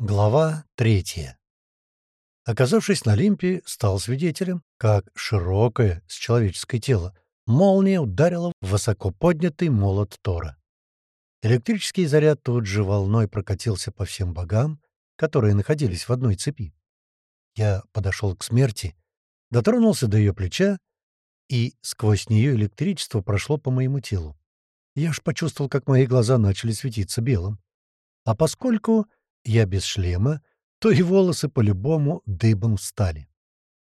Глава третья. Оказавшись на Олимпе, стал свидетелем, как широкое, с человеческое тело, молния ударила в высоко поднятый молот Тора. Электрический заряд тут же волной прокатился по всем богам, которые находились в одной цепи. Я подошел к смерти, дотронулся до ее плеча, и сквозь нее электричество прошло по моему телу. Я аж почувствовал, как мои глаза начали светиться белым. А поскольку я без шлема, то и волосы по-любому дыбом встали.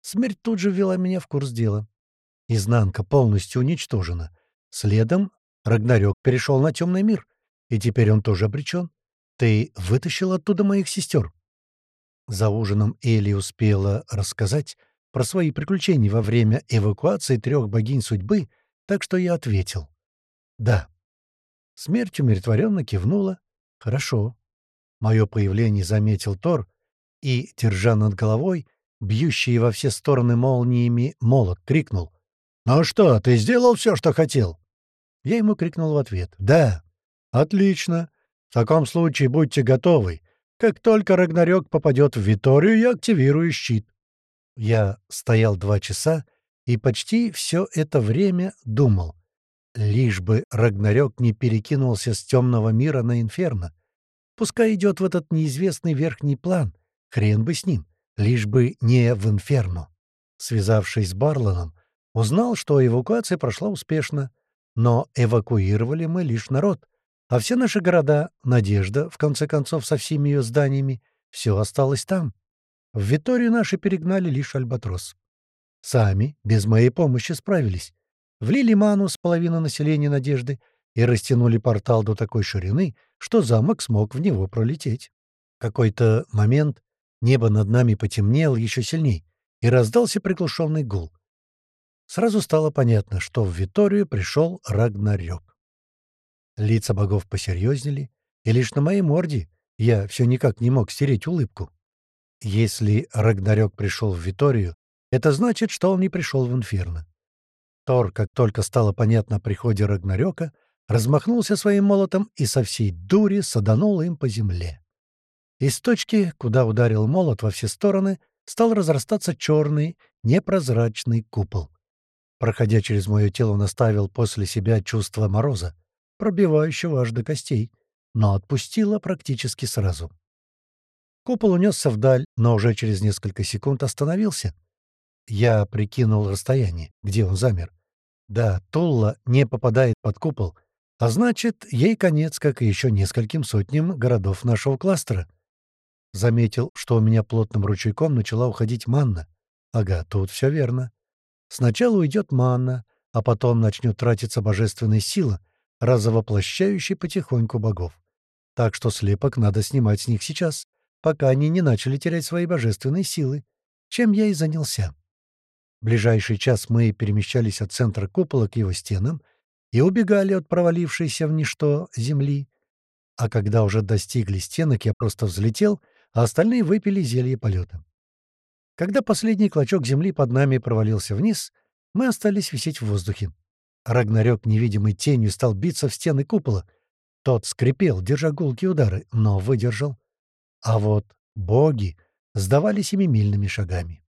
Смерть тут же ввела меня в курс дела. Изнанка полностью уничтожена. Следом Рагнарёк перешел на темный мир, и теперь он тоже обречен. Ты вытащил оттуда моих сестер. За ужином Элли успела рассказать про свои приключения во время эвакуации трех богинь судьбы, так что я ответил. «Да». Смерть умиротворенно кивнула. «Хорошо. Мое появление заметил Тор и, держа над головой, бьющий во все стороны молниями, молот, крикнул. «Ну что, ты сделал все, что хотел?» Я ему крикнул в ответ. «Да». «Отлично. В таком случае будьте готовы. Как только Рагнарёк попадет в Виторию, я активирую щит». Я стоял два часа и почти все это время думал. Лишь бы Рагнарёк не перекинулся с темного мира на Инферно. Пускай идет в этот неизвестный верхний план. Хрен бы с ним, лишь бы не в инферно. Связавшись с Барланом, узнал, что эвакуация прошла успешно. Но эвакуировали мы лишь народ. А все наши города, Надежда, в конце концов, со всеми ее зданиями, все осталось там. В Виторию наши перегнали лишь Альбатрос. Сами, без моей помощи, справились. Влили ману с половины населения Надежды — и растянули портал до такой ширины, что замок смог в него пролететь. В какой-то момент небо над нами потемнело еще сильней, и раздался приглушенный гул. Сразу стало понятно, что в Виторию пришел Рагнарёк. Лица богов посерьезнели, и лишь на моей морде я все никак не мог стереть улыбку. Если Рагнарёк пришел в Виторию, это значит, что он не пришел в Инферно. Тор, как только стало понятно о приходе Рагнарёка, размахнулся своим молотом и со всей дури саданул им по земле. Из точки, куда ударил молот во все стороны, стал разрастаться черный, непрозрачный купол. Проходя через мое тело, он оставил после себя чувство мороза, пробивающего аж до костей, но отпустило практически сразу. Купол унесся вдаль, но уже через несколько секунд остановился. Я прикинул расстояние, где он замер. Да, Тулла не попадает под купол, а значит, ей конец, как и еще нескольким сотням городов нашего кластера. Заметил, что у меня плотным ручейком начала уходить манна. Ага, тут все верно. Сначала уйдет манна, а потом начнет тратиться божественная сила, разовоплощающая потихоньку богов. Так что слепок надо снимать с них сейчас, пока они не начали терять свои божественные силы, чем я и занялся. В ближайший час мы перемещались от центра купола к его стенам — и убегали от провалившейся в ничто земли. А когда уже достигли стенок, я просто взлетел, а остальные выпили зелье полета. Когда последний клочок земли под нами провалился вниз, мы остались висеть в воздухе. Рагнарёк невидимой тенью стал биться в стены купола. Тот скрипел, держа гулкие удары, но выдержал. А вот боги сдавали семимильными шагами.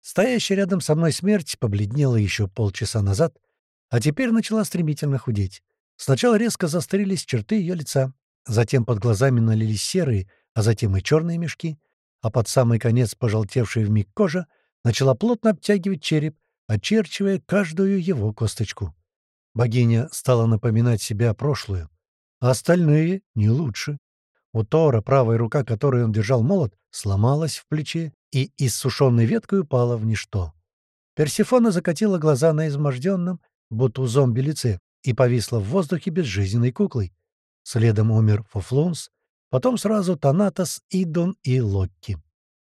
Стоящая рядом со мной смерть побледнела еще полчаса назад — а теперь начала стремительно худеть. Сначала резко застрелись черты ее лица, затем под глазами налились серые, а затем и черные мешки, а под самый конец пожелтевшая вмиг кожа начала плотно обтягивать череп, очерчивая каждую его косточку. Богиня стала напоминать себя прошлую, а остальные — не лучше. У Тора правая рука, которой он держал молот, сломалась в плече и иссушенной веткой упала в ничто. Персифона закатила глаза на изможденном, будто у зомби лице, и повисла в воздухе безжизненной куклой. Следом умер Фуфлунс, потом сразу Танатос, Идон и Локки.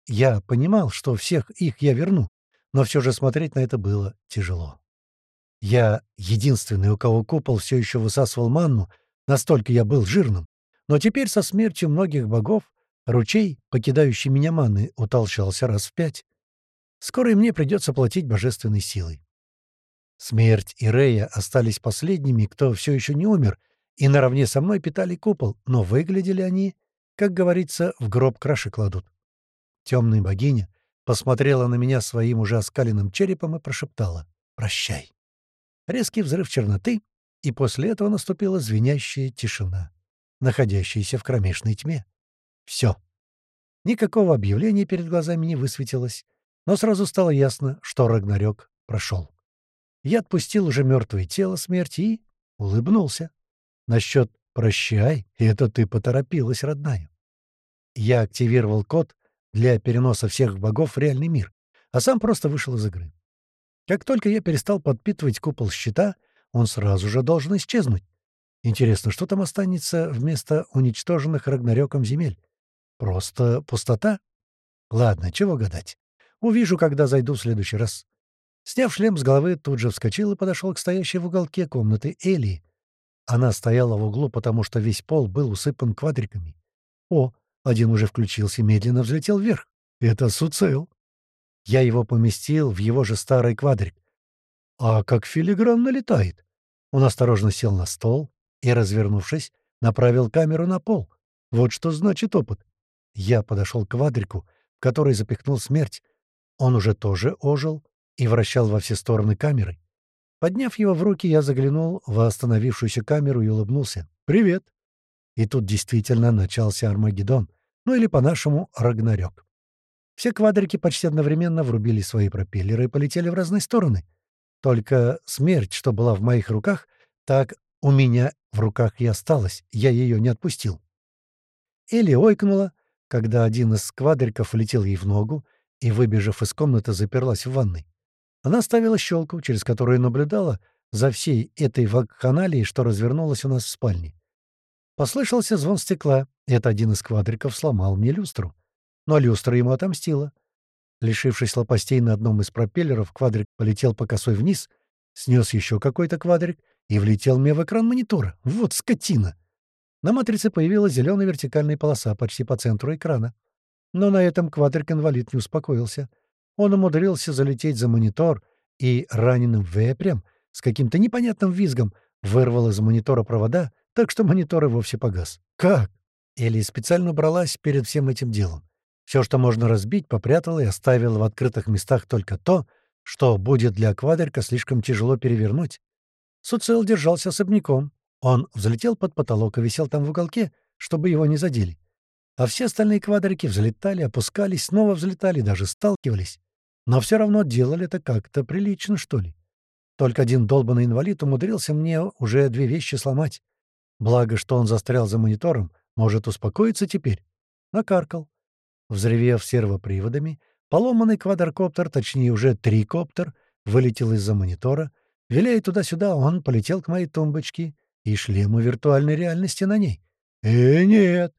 Я понимал, что всех их я верну, но все же смотреть на это было тяжело. Я единственный, у кого купол все еще высасывал манну, настолько я был жирным, но теперь со смертью многих богов ручей, покидающий меня маны, утолщался раз в пять. Скоро и мне придется платить божественной силой. Смерть и Рея остались последними, кто все еще не умер, и наравне со мной питали купол, но выглядели они как говорится, в гроб краши кладут. Темная богиня посмотрела на меня своим уже оскаленным черепом и прошептала «Прощай». Резкий взрыв черноты, и после этого наступила звенящая тишина, находящаяся в кромешной тьме. Все. Никакого объявления перед глазами не высветилось, но сразу стало ясно, что Рагнарёк прошел. Я отпустил уже мертвое тело смерти и улыбнулся. Насчет «прощай» — это ты поторопилась, родная. Я активировал код для переноса всех богов в реальный мир, а сам просто вышел из игры. Как только я перестал подпитывать купол щита, он сразу же должен исчезнуть. Интересно, что там останется вместо уничтоженных Рагнарёком земель? Просто пустота? Ладно, чего гадать. Увижу, когда зайду в следующий раз. Сняв шлем с головы, тут же вскочил и подошел к стоящей в уголке комнаты Элии. Она стояла в углу, потому что весь пол был усыпан квадриками. О, один уже включился медленно взлетел вверх. Это Суцел. Я его поместил в его же старый квадрик. А как филигранно летает. Он осторожно сел на стол и, развернувшись, направил камеру на пол. Вот что значит опыт. Я подошел к квадрику, в который запихнул смерть. Он уже тоже ожил и вращал во все стороны камерой. Подняв его в руки, я заглянул в остановившуюся камеру и улыбнулся. «Привет!» И тут действительно начался Армагеддон, ну или по-нашему Рагнарёк. Все квадрики почти одновременно врубили свои пропеллеры и полетели в разные стороны. Только смерть, что была в моих руках, так у меня в руках и осталась, я ее не отпустил. Элли ойкнула, когда один из квадриков влетел ей в ногу и, выбежав из комнаты, заперлась в ванной. Она ставила щелку, через которую наблюдала за всей этой вакханалией, что развернулась у нас в спальне. Послышался звон стекла, это один из квадриков сломал мне люстру. Но люстра ему отомстила. Лишившись лопастей на одном из пропеллеров, квадрик полетел по косой вниз, снес еще какой-то квадрик и влетел мне в экран монитора. Вот скотина! На матрице появилась зеленая вертикальная полоса почти по центру экрана. Но на этом квадрик-инвалид не успокоился. Он умудрился залететь за монитор и раненым вепрем с каким-то непонятным визгом вырвал из монитора провода так что монитор и вовсе погас. Как? Элли специально убралась перед всем этим делом. Все, что можно разбить, попрятала и оставила в открытых местах только то, что будет для квадрика слишком тяжело перевернуть. Суцел держался особняком. Он взлетел под потолок и висел там в уголке, чтобы его не задели. А все остальные квадрики взлетали, опускались, снова взлетали, даже сталкивались. Но все равно делали это как-то прилично, что ли. Только один долбанный инвалид умудрился мне уже две вещи сломать. Благо, что он застрял за монитором, может успокоиться теперь. Накаркал. Взревев сервоприводами, поломанный квадрокоптер, точнее уже трикоптер, вылетел из-за монитора. Виляя туда-сюда, он полетел к моей тумбочке и шлему виртуальной реальности на ней. «Э, нет!»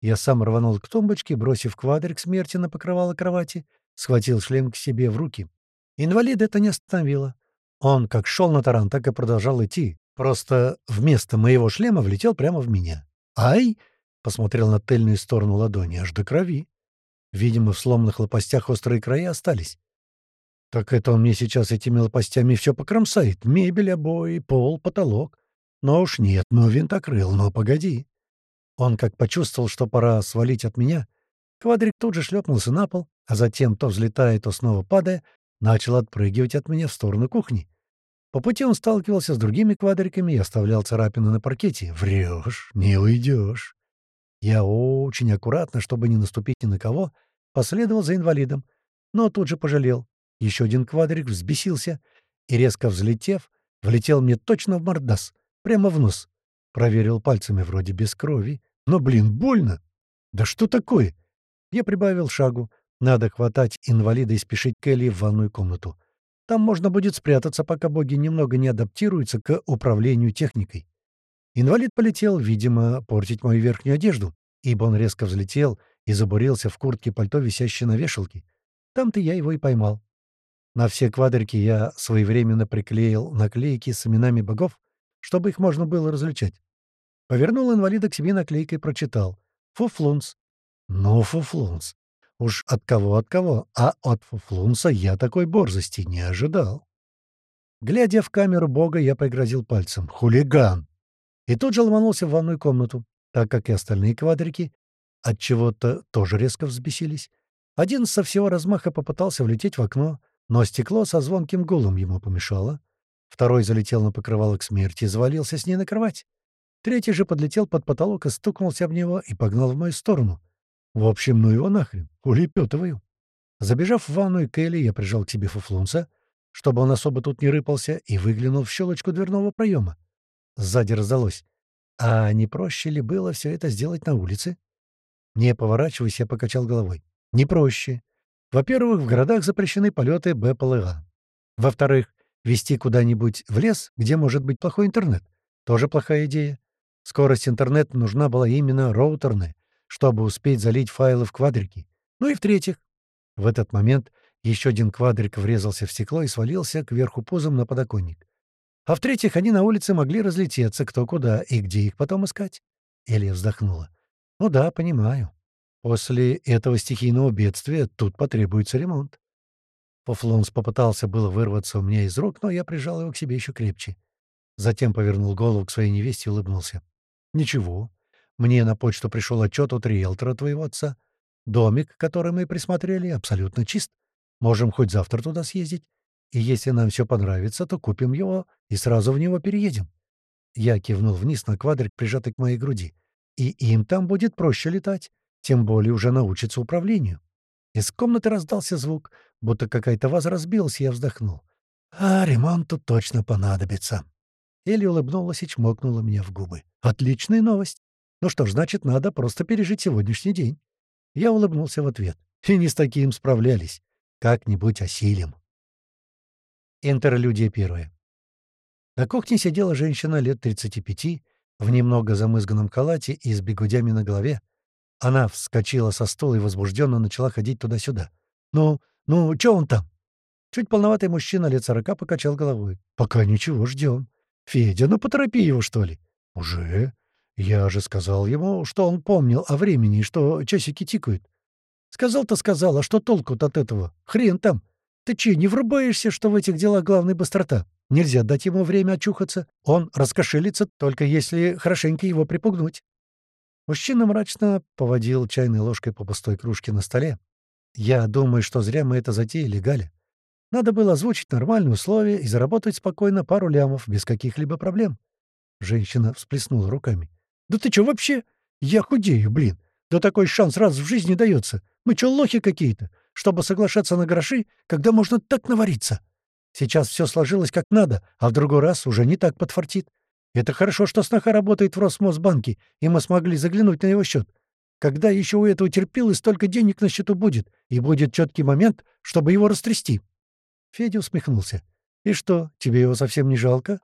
Я сам рванул к тумбочке, бросив квадрик смерти на покрывало кровати, схватил шлем к себе в руки. Инвалид это не остановило. Он как шел на таран, так и продолжал идти, Просто вместо моего шлема влетел прямо в меня. «Ай!» — посмотрел на тыльную сторону ладони, аж до крови. Видимо, в сломанных лопастях острые края остались. Так это он мне сейчас этими лопастями все покромсает. Мебель, обои, пол, потолок. Но уж нет, ну винтокрыл, ну погоди. Он как почувствовал, что пора свалить от меня. Квадрик тут же шлепнулся на пол, а затем, то взлетая, то снова падая, начал отпрыгивать от меня в сторону кухни. По пути он сталкивался с другими квадриками и оставлял царапины на паркете. Врешь, не уйдешь. Я очень аккуратно, чтобы не наступить ни на кого, последовал за инвалидом, но тут же пожалел. Еще один квадрик взбесился и, резко взлетев, влетел мне точно в мордас, прямо в нос. Проверил пальцами, вроде без крови. Но, блин, больно! Да что такое? Я прибавил шагу. Надо хватать инвалида и спешить к Элли в ванную комнату. Там можно будет спрятаться, пока боги немного не адаптируются к управлению техникой. Инвалид полетел, видимо, портить мою верхнюю одежду, ибо он резко взлетел и забурился в куртке пальто, висящей на вешалке. Там-то я его и поймал. На все квадрики я своевременно приклеил наклейки с именами богов, чтобы их можно было различать. Повернул инвалида к себе наклейкой и прочитал. «Фуфлунс». «Ну, Фуфлунс. Уж от кого от кого, а от Фуфлунса я такой борзости не ожидал. Глядя в камеру бога, я пригрозил пальцем. «Хулиган!» И тут же ломанулся в ванную комнату, так как и остальные квадрики отчего-то тоже резко взбесились. Один со всего размаха попытался влететь в окно, но стекло со звонким гулом ему помешало. Второй залетел на покрывало к смерти и завалился с ней на кровать. Третий же подлетел под потолок и стукнулся об него и погнал в мою сторону. В общем, ну его нахрен, улепетываю. Забежав в ванную Келли, я прижал к себе фуфлунца, чтобы он особо тут не рыпался, и выглянул в щелочку дверного проема. Сзади раздалось. А не проще ли было все это сделать на улице? Не поворачиваясь, я покачал головой. Не проще. Во-первых, в городах запрещены полеты БПЛА. Во-вторых, вести куда-нибудь в лес, где может быть плохой интернет, тоже плохая идея. Скорость интернета нужна была именно роутерная, чтобы успеть залить файлы в квадрики. Ну и в-третьих, в этот момент еще один квадрик врезался в стекло и свалился кверху пузом на подоконник. А в-третьих, они на улице могли разлететься кто куда и где их потом искать. Элия вздохнула. «Ну да, понимаю. После этого стихийного бедствия тут потребуется ремонт. Пофлонс попытался было вырваться у меня из рук, но я прижал его к себе еще крепче. Затем повернул голову к своей невесте и улыбнулся. «Ничего. Мне на почту пришел отчет от риэлтора твоего отца. Домик, который мы присмотрели, абсолютно чист. Можем хоть завтра туда съездить. И если нам все понравится, то купим его и сразу в него переедем». Я кивнул вниз на квадрик, прижатый к моей груди. «И им там будет проще летать. Тем более уже научится управлению. Из комнаты раздался звук, будто какая-то ваза разбилась, я вздохнул. «А, ремонт тут точно понадобится». Элли улыбнулась и чмокнула меня в губы. «Отличная новость. Ну что ж, значит, надо просто пережить сегодняшний день». Я улыбнулся в ответ. И не с таким справлялись. Как-нибудь осилим. Интерлюдия первая. На кухне сидела женщина лет 35 в немного замызганном халате и с бегудями на голове, она вскочила со стула и возбужденно начала ходить туда-сюда. «Ну, ну, чё он там?» Чуть полноватый мужчина лет сорока покачал головой. «Пока ничего, ждем. Федя, ну поторопи его, что ли?» «Уже? Я же сказал ему, что он помнил о времени и что часики тикают». «Сказал-то сказал, а что толку-то от этого? Хрен там. Ты че, не врубаешься, что в этих делах главная быстрота? Нельзя дать ему время очухаться. Он раскошелится, только если хорошенько его припугнуть». Мужчина мрачно поводил чайной ложкой по пустой кружке на столе. «Я думаю, что зря мы это затеяли, Галя. Надо было озвучить нормальные условия и заработать спокойно пару лямов, без каких-либо проблем». Женщина всплеснула руками. «Да ты чё вообще? Я худею, блин. Да такой шанс раз в жизни дается. Мы чё, лохи какие-то? Чтобы соглашаться на гроши, когда можно так навариться? Сейчас все сложилось как надо, а в другой раз уже не так подфартит. Это хорошо, что сноха работает в Росмосбанке, и мы смогли заглянуть на его счет. Когда еще у этого терпилы столько денег на счету будет, и будет четкий момент, чтобы его растрясти?» Федя усмехнулся. «И что, тебе его совсем не жалко?»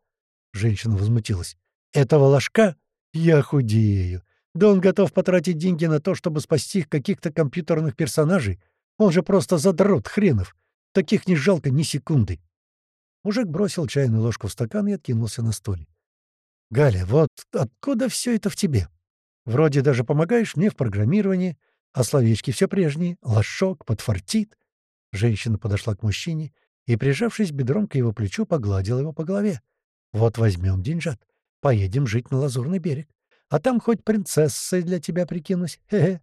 Женщина возмутилась. «Этого ложка? Я худею. Да он готов потратить деньги на то, чтобы спасти каких-то компьютерных персонажей. Он же просто задрот хренов. Таких не жалко ни секунды». Мужик бросил чайную ложку в стакан и откинулся на столе. «Галя, вот откуда все это в тебе? Вроде даже помогаешь мне в программировании, а словечки все прежние. Лошок, подфартит». Женщина подошла к мужчине и, прижавшись бедром к его плечу, погладила его по голове. «Вот возьмем деньжат, поедем жить на Лазурный берег, а там хоть принцессой для тебя прикинусь. Хе-хе».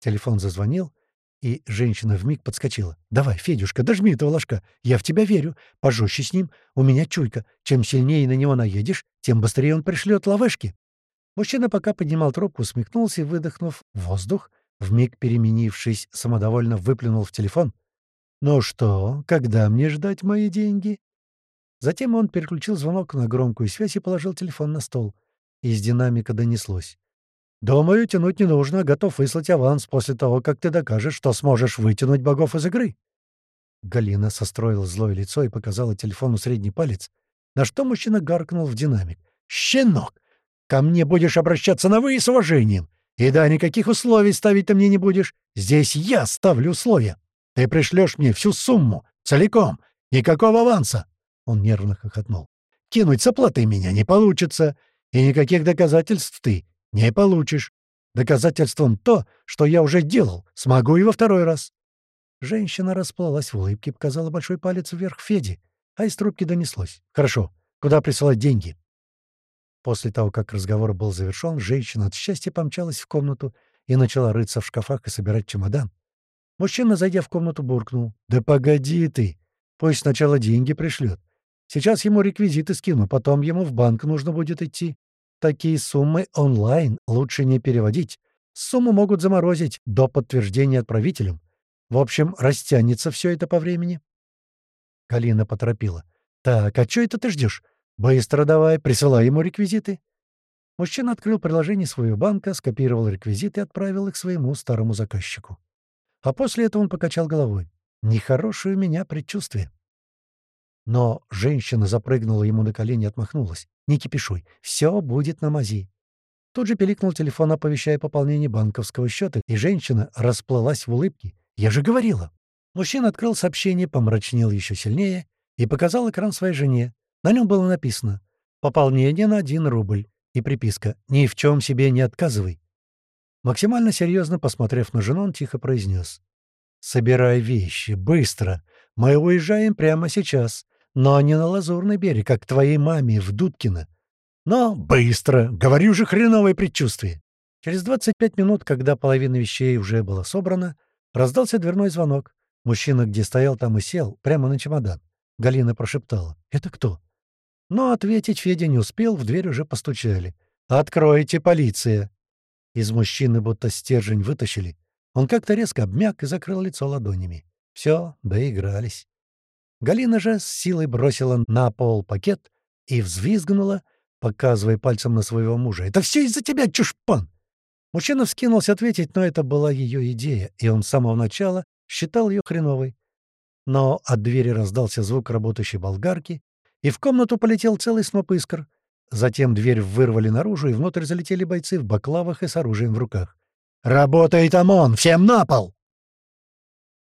Телефон зазвонил, и женщина вмиг подскочила. «Давай, Федюшка, дожми этого ложка. Я в тебя верю. Пожестче с ним. У меня чуйка. Чем сильнее на него наедешь, тем быстрее он пришлет ловешки». Мужчина пока поднимал трубку, усмехнулся и, выдохнув воздух, вмиг переменившись, самодовольно выплюнул в телефон. «Ну что, когда мне ждать мои деньги?» Затем он переключил звонок на громкую связь и положил телефон на стол. Из динамика донеслось. «Думаю, тянуть не нужно. Готов выслать аванс после того, как ты докажешь, что сможешь вытянуть богов из игры». Галина состроила злое лицо и показала телефону средний палец, на что мужчина гаркнул в динамик. «Щенок! Ко мне будешь обращаться на «вы» с уважением. И да, никаких условий ставить ты мне не будешь. Здесь я ставлю условия. Ты пришлешь мне всю сумму, целиком. Никакого аванса!» Он нервно хохотнул. «Кинуть с оплатой меня не получится. И никаких доказательств ты не получишь. Доказательством то, что я уже делал. Смогу и во второй раз. Женщина расплылась в улыбке, показала большой палец вверх Феде, а из трубки донеслось. «Хорошо. Куда присылать деньги?» После того, как разговор был завершен, женщина от счастья помчалась в комнату и начала рыться в шкафах и собирать чемодан. Мужчина, зайдя в комнату, буркнул. «Да погоди ты! Пусть сначала деньги пришлет. Сейчас ему реквизиты скину, потом ему в банк нужно будет идти. Такие суммы онлайн лучше не переводить. Сумму могут заморозить до подтверждения отправителем. В общем, растянется все это по времени». Калина поторопила. «Так, а что это ты ждешь? Быстро давай, присылай ему реквизиты». Мужчина открыл приложение своего банка, скопировал реквизиты и отправил их своему старому заказчику. А после этого он покачал головой. «Нехорошее у меня предчувствие». Но женщина запрыгнула ему на колени и отмахнулась. «Не кипишуй, все будет на мази». Тут же пиликнул телефон, оповещая пополнение банковского счета, и женщина расплылась в улыбке. «Я же говорила!» Мужчина открыл сообщение, помрачнел еще сильнее и показал экран своей жене. На нем было написано «Пополнение на один рубль» и приписка «Ни в чем себе не отказывай». Максимально серьезно посмотрев на жену, он тихо произнес. «Собирай вещи, быстро. Мы уезжаем прямо сейчас, но не на Лазурный берег, как твоей маме в Дудкино. Но быстро, говорю же, хреновое предчувствие». Через 25 минут, когда половина вещей уже была собрана, раздался дверной звонок. Мужчина, где стоял, там и сел, прямо на чемодан. Галина прошептала. «Это кто?» Но ответить Федя не успел, в дверь уже постучали. «Откройте, полиция!» Из мужчины будто стержень вытащили. Он как-то резко обмяк и закрыл лицо ладонями. Все, доигрались. Галина же с силой бросила на пол пакет и взвизгнула, показывая пальцем на своего мужа. «Это все из-за тебя, чушпан!» Мужчина вскинулся ответить, но это была ее идея, и он с самого начала считал ее хреновой. Но от двери раздался звук работающей болгарки, и в комнату полетел целый сноп искр. Затем дверь вырвали наружу, и внутрь залетели бойцы в баклавах и с оружием в руках. «Работает ОМОН! Всем на пол!»